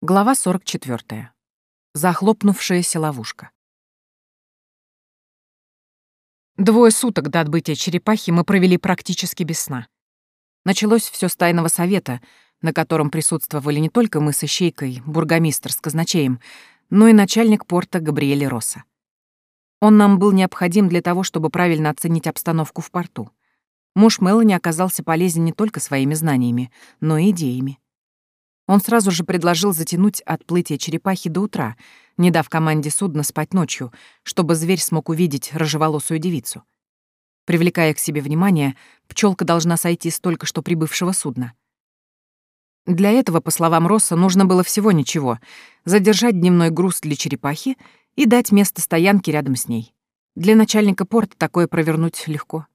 Глава 44. Захлопнувшаяся ловушка. Двое суток до отбытия черепахи мы провели практически без сна. Началось все с тайного совета, на котором присутствовали не только мы с Ищейкой, бургомистр с казначеем, но и начальник порта Габриэль Росса. Он нам был необходим для того, чтобы правильно оценить обстановку в порту. Муж Мелани оказался полезен не только своими знаниями, но и идеями. Он сразу же предложил затянуть отплытие черепахи до утра, не дав команде судна спать ночью, чтобы зверь смог увидеть рыжеволосую девицу. Привлекая к себе внимание, пчелка должна сойти с только что прибывшего судна. Для этого, по словам Росса, нужно было всего ничего — задержать дневной груз для черепахи и дать место стоянки рядом с ней. Для начальника порта такое провернуть легко.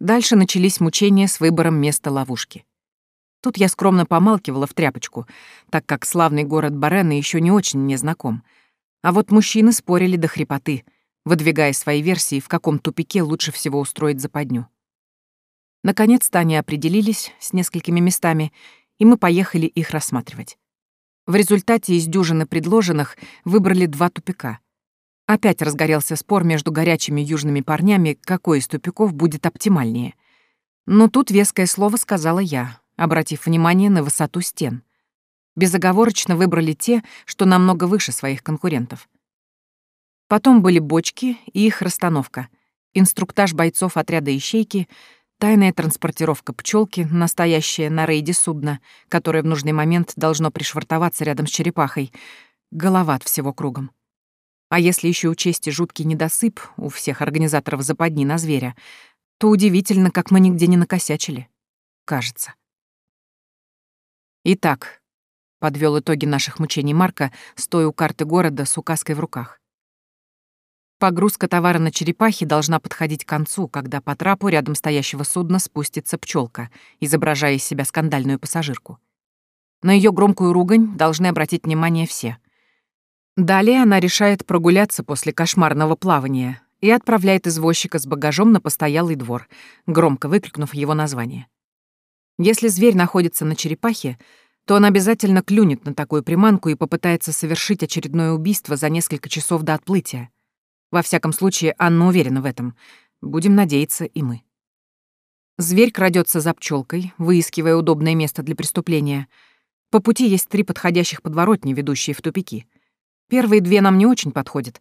Дальше начались мучения с выбором места ловушки. Тут я скромно помалкивала в тряпочку, так как славный город Барена еще не очень мне знаком. А вот мужчины спорили до хрипоты, выдвигая свои версии, в каком тупике лучше всего устроить западню. Наконец-то они определились с несколькими местами, и мы поехали их рассматривать. В результате из дюжины предложенных выбрали два тупика. Опять разгорелся спор между горячими южными парнями, какой из тупиков будет оптимальнее. Но тут веское слово сказала я, обратив внимание на высоту стен. Безоговорочно выбрали те, что намного выше своих конкурентов. Потом были бочки и их расстановка, инструктаж бойцов отряда «Ищейки», тайная транспортировка пчелки, настоящая на рейде судна, которое в нужный момент должно пришвартоваться рядом с черепахой. Голова от всего кругом. А если еще учесть и жуткий недосып у всех организаторов западни на зверя, то удивительно, как мы нигде не накосячили. Кажется. Итак, подвел итоги наших мучений Марка, стоя у карты города с указкой в руках. Погрузка товара на черепахе должна подходить к концу, когда по трапу рядом стоящего судна спустится пчелка, изображая из себя скандальную пассажирку. На ее громкую ругань должны обратить внимание все. Далее она решает прогуляться после кошмарного плавания и отправляет извозчика с багажом на постоялый двор, громко выкрикнув его название. Если зверь находится на черепахе, то он обязательно клюнет на такую приманку и попытается совершить очередное убийство за несколько часов до отплытия. Во всяком случае, Анна уверена в этом. Будем надеяться и мы. Зверь крадется за пчелкой, выискивая удобное место для преступления. По пути есть три подходящих подворотни, ведущие в тупики. Первые две нам не очень подходят,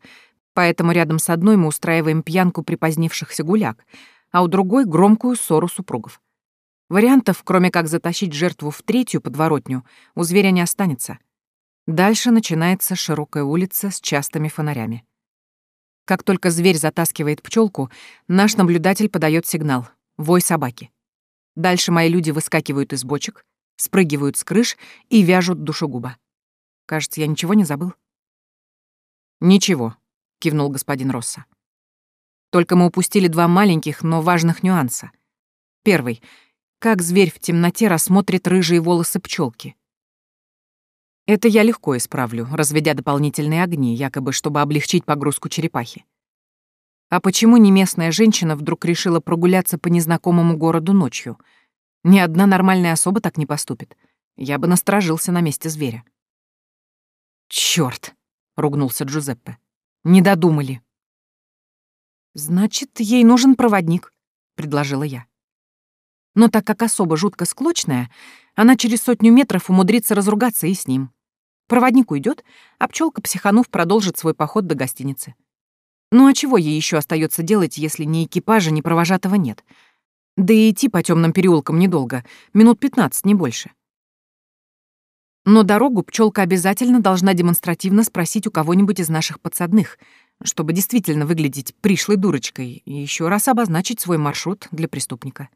поэтому рядом с одной мы устраиваем пьянку припозднившихся гуляк, а у другой — громкую ссору супругов. Вариантов, кроме как затащить жертву в третью подворотню, у зверя не останется. Дальше начинается широкая улица с частыми фонарями. Как только зверь затаскивает пчелку, наш наблюдатель подает сигнал — вой собаки. Дальше мои люди выскакивают из бочек, спрыгивают с крыш и вяжут душегуба. Кажется, я ничего не забыл. «Ничего», — кивнул господин Росса. «Только мы упустили два маленьких, но важных нюанса. Первый — как зверь в темноте рассмотрит рыжие волосы пчелки. Это я легко исправлю, разведя дополнительные огни, якобы чтобы облегчить погрузку черепахи. А почему не местная женщина вдруг решила прогуляться по незнакомому городу ночью? Ни одна нормальная особа так не поступит. Я бы насторожился на месте зверя. Чёрт! ругнулся Джузеппе. Не додумали. Значит, ей нужен проводник, предложила я. Но так как особо жутко склочная, она через сотню метров умудрится разругаться и с ним. Проводник уйдет, а пчелка, психанув, продолжит свой поход до гостиницы. Ну а чего ей еще остается делать, если ни экипажа, ни провожатого нет? Да и идти по темным переулкам недолго, минут пятнадцать, не больше. Но дорогу пчелка обязательно должна демонстративно спросить у кого-нибудь из наших подсадных, чтобы действительно выглядеть пришлой дурочкой и еще раз обозначить свой маршрут для преступника.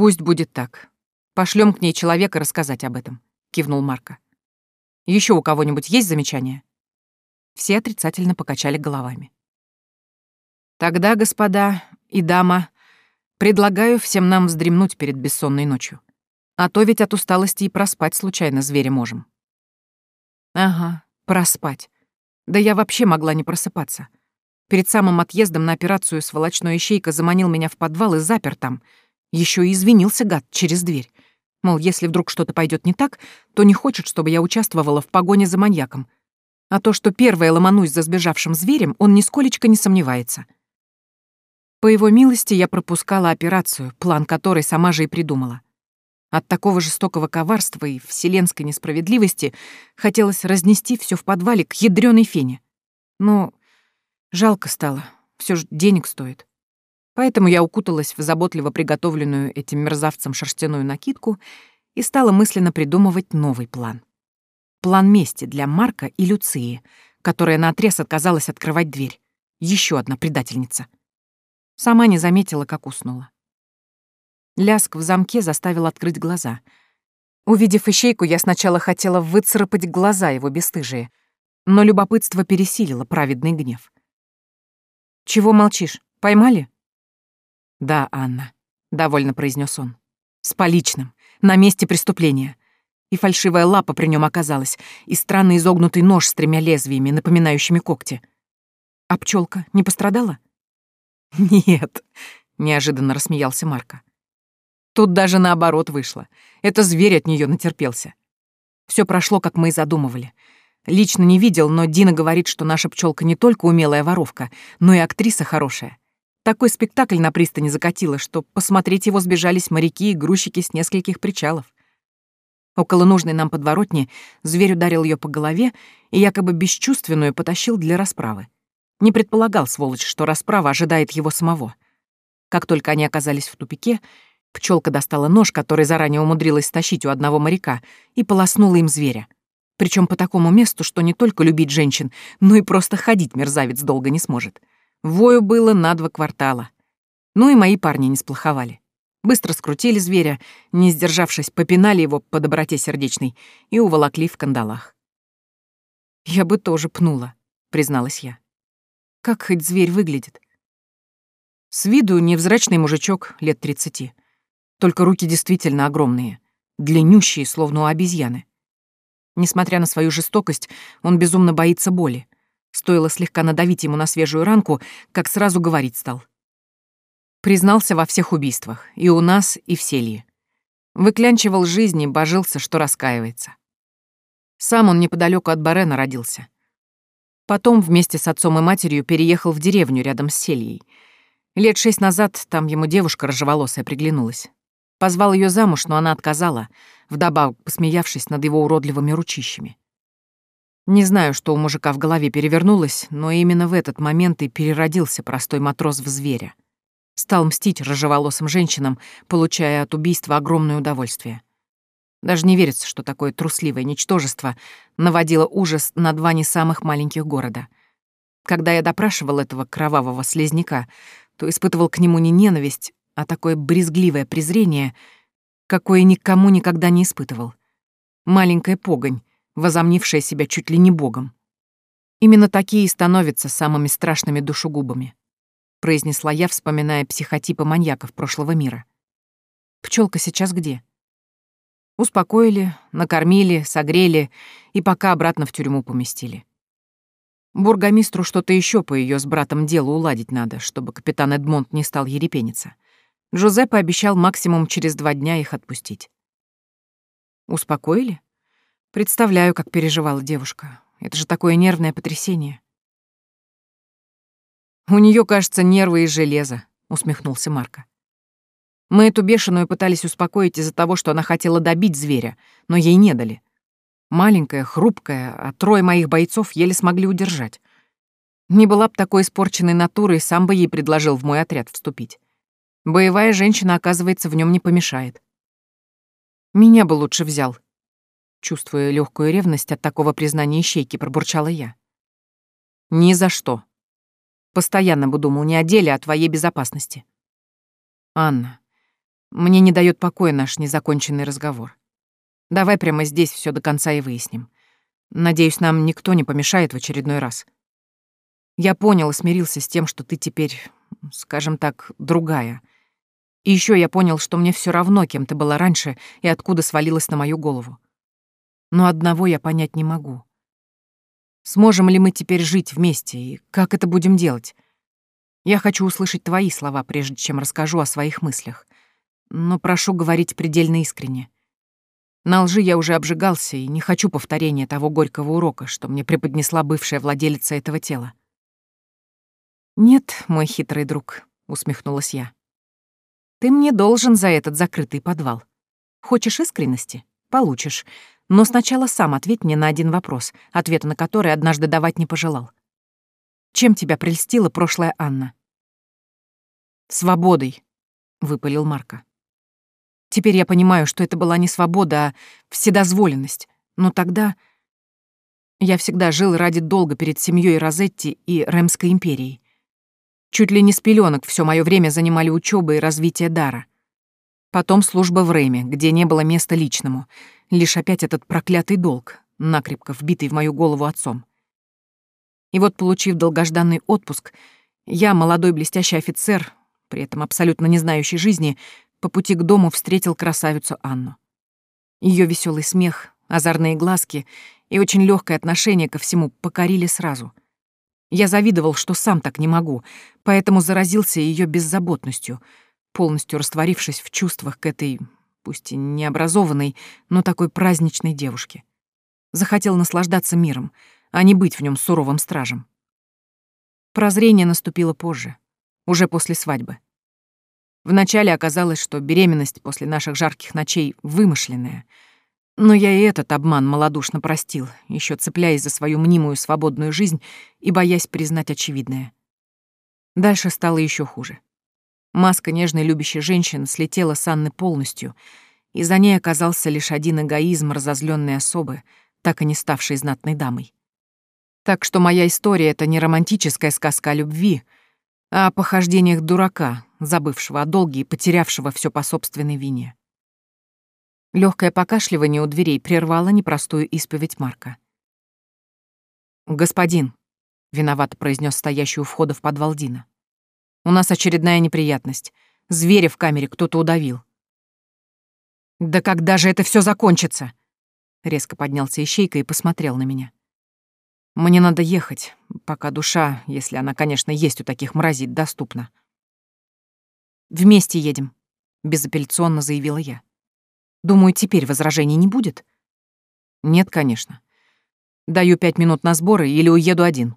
Пусть будет так. Пошлем к ней человека рассказать об этом, кивнул Марко. Еще у кого-нибудь есть замечания? Все отрицательно покачали головами. Тогда, господа и дама, предлагаю всем нам вздремнуть перед бессонной ночью. А то ведь от усталости и проспать случайно зверя можем. Ага, проспать. Да я вообще могла не просыпаться. Перед самым отъездом на операцию сволочной ищейка заманил меня в подвал и запер там — еще и извинился гад через дверь. Мол, если вдруг что-то пойдет не так, то не хочет, чтобы я участвовала в погоне за маньяком. А то, что первая ломанусь за сбежавшим зверем, он нисколечко не сомневается. По его милости я пропускала операцию, план которой сама же и придумала. От такого жестокого коварства и вселенской несправедливости хотелось разнести все в подвале к ядреной фене. Но жалко стало, все же денег стоит. Поэтому я укуталась в заботливо приготовленную этим мерзавцем шерстяную накидку и стала мысленно придумывать новый план. План мести для Марка и Люции, которая наотрез отказалась открывать дверь. Еще одна предательница. Сама не заметила, как уснула. Ляск в замке заставил открыть глаза. Увидев ищейку, я сначала хотела выцарапать глаза его бесстыжие, но любопытство пересилило праведный гнев. «Чего молчишь? Поймали?» «Да, Анна», — довольно произнес он. «С поличным, на месте преступления. И фальшивая лапа при нем оказалась, и странный изогнутый нож с тремя лезвиями, напоминающими когти. А пчелка не пострадала?» «Нет», — неожиданно рассмеялся Марко. Тут даже наоборот вышло. Это зверь от нее натерпелся. Все прошло, как мы и задумывали. Лично не видел, но Дина говорит, что наша пчелка не только умелая воровка, но и актриса хорошая. Такой спектакль на пристани закатила, что посмотреть его сбежались моряки и грузчики с нескольких причалов. Около нужной нам подворотни зверь ударил ее по голове и якобы бесчувственную потащил для расправы. Не предполагал, сволочь, что расправа ожидает его самого. Как только они оказались в тупике, Пчелка достала нож, который заранее умудрилась стащить у одного моряка, и полоснула им зверя. Причем по такому месту, что не только любить женщин, но и просто ходить мерзавец долго не сможет. Вою было на два квартала. Ну и мои парни не сплоховали. Быстро скрутили зверя, не сдержавшись, попинали его по доброте сердечной и уволокли в кандалах. «Я бы тоже пнула», — призналась я. «Как хоть зверь выглядит?» С виду невзрачный мужичок лет тридцати. Только руки действительно огромные, длиннющие, словно у обезьяны. Несмотря на свою жестокость, он безумно боится боли. Стоило слегка надавить ему на свежую ранку, как сразу говорить стал. Признался во всех убийствах, и у нас, и в селье. Выклянчивал жизни, божился, что раскаивается. Сам он неподалеку от Барена родился. Потом вместе с отцом и матерью переехал в деревню рядом с сельей. Лет шесть назад там ему девушка рыжеволосая приглянулась. Позвал ее замуж, но она отказала, вдобавок посмеявшись над его уродливыми ручищами. Не знаю, что у мужика в голове перевернулось, но именно в этот момент и переродился простой матрос в зверя. Стал мстить рыжеволосым женщинам, получая от убийства огромное удовольствие. Даже не верится, что такое трусливое ничтожество наводило ужас на два не самых маленьких города. Когда я допрашивал этого кровавого слезняка, то испытывал к нему не ненависть, а такое брезгливое презрение, какое никому никогда не испытывал. Маленькая погонь, возомнившая себя чуть ли не богом. Именно такие и становятся самыми страшными душегубами, произнесла я, вспоминая психотипы маньяков прошлого мира. Пчелка сейчас где? Успокоили, накормили, согрели и пока обратно в тюрьму поместили. Бургомистру что-то еще по ее с братом делу уладить надо, чтобы капитан Эдмонд не стал ерепениться. Жозеппе обещал максимум через два дня их отпустить. Успокоили? Представляю, как переживала девушка. Это же такое нервное потрясение. У нее, кажется, нервы из железа, усмехнулся Марко. Мы эту бешеную пытались успокоить из-за того, что она хотела добить зверя, но ей не дали. Маленькая, хрупкая, а трое моих бойцов еле смогли удержать. Не была б такой испорченной натурой, сам бы ей предложил в мой отряд вступить. Боевая женщина, оказывается, в нем не помешает. Меня бы лучше взял. Чувствуя легкую ревность от такого признания ищейки, пробурчала я. Ни за что. Постоянно бы думал не о деле, а о твоей безопасности. Анна, мне не дает покоя наш незаконченный разговор. Давай прямо здесь все до конца и выясним. Надеюсь, нам никто не помешает в очередной раз. Я понял и смирился с тем, что ты теперь, скажем так, другая. И еще я понял, что мне все равно, кем ты была раньше и откуда свалилась на мою голову. Но одного я понять не могу. Сможем ли мы теперь жить вместе и как это будем делать? Я хочу услышать твои слова, прежде чем расскажу о своих мыслях. Но прошу говорить предельно искренне. На лжи я уже обжигался и не хочу повторения того горького урока, что мне преподнесла бывшая владелица этого тела. «Нет, мой хитрый друг», — усмехнулась я. «Ты мне должен за этот закрытый подвал. Хочешь искренности? Получишь. Но сначала сам ответь мне на один вопрос, ответа на который однажды давать не пожелал. Чем тебя прельстила прошлая Анна?» «Свободой», — выпалил Марко. Теперь я понимаю, что это была не свобода, а вседозволенность. Но тогда я всегда жил ради долга перед семьей Розетти и Ремской империей. Чуть ли не с пеленок все мое время занимали учеба и развитие дара. Потом служба в Рэме, где не было места личному. Лишь опять этот проклятый долг, накрепко вбитый в мою голову отцом. И вот, получив долгожданный отпуск, я, молодой блестящий офицер, при этом абсолютно не знающий жизни, по пути к дому встретил красавицу Анну. Ее веселый смех, озорные глазки и очень легкое отношение ко всему покорили сразу. Я завидовал, что сам так не могу, поэтому заразился ее беззаботностью, полностью растворившись в чувствах к этой, пусть и необразованной, но такой праздничной девушке. Захотел наслаждаться миром, а не быть в нем суровым стражем. Прозрение наступило позже, уже после свадьбы. Вначале оказалось, что беременность после наших жарких ночей вымышленная. Но я и этот обман малодушно простил, еще цепляясь за свою мнимую свободную жизнь и боясь признать очевидное. Дальше стало еще хуже. Маска нежной любящей женщины слетела с Анны полностью, и за ней оказался лишь один эгоизм разозленной особы, так и не ставшей знатной дамой. Так что моя история — это не романтическая сказка о любви — а о похождениях дурака, забывшего о долге и потерявшего все по собственной вине. Легкое покашливание у дверей прервало непростую исповедь Марка. «Господин», — виновато произнес стоящий у входа в подвал Дина, — «у нас очередная неприятность. Зверя в камере кто-то удавил». «Да когда же это все закончится?» Резко поднялся Ищейка и посмотрел на меня. Мне надо ехать, пока душа, если она, конечно, есть у таких мразей, доступна. Вместе едем, безапелляционно заявила я. Думаю, теперь возражений не будет. Нет, конечно. Даю пять минут на сборы или уеду один.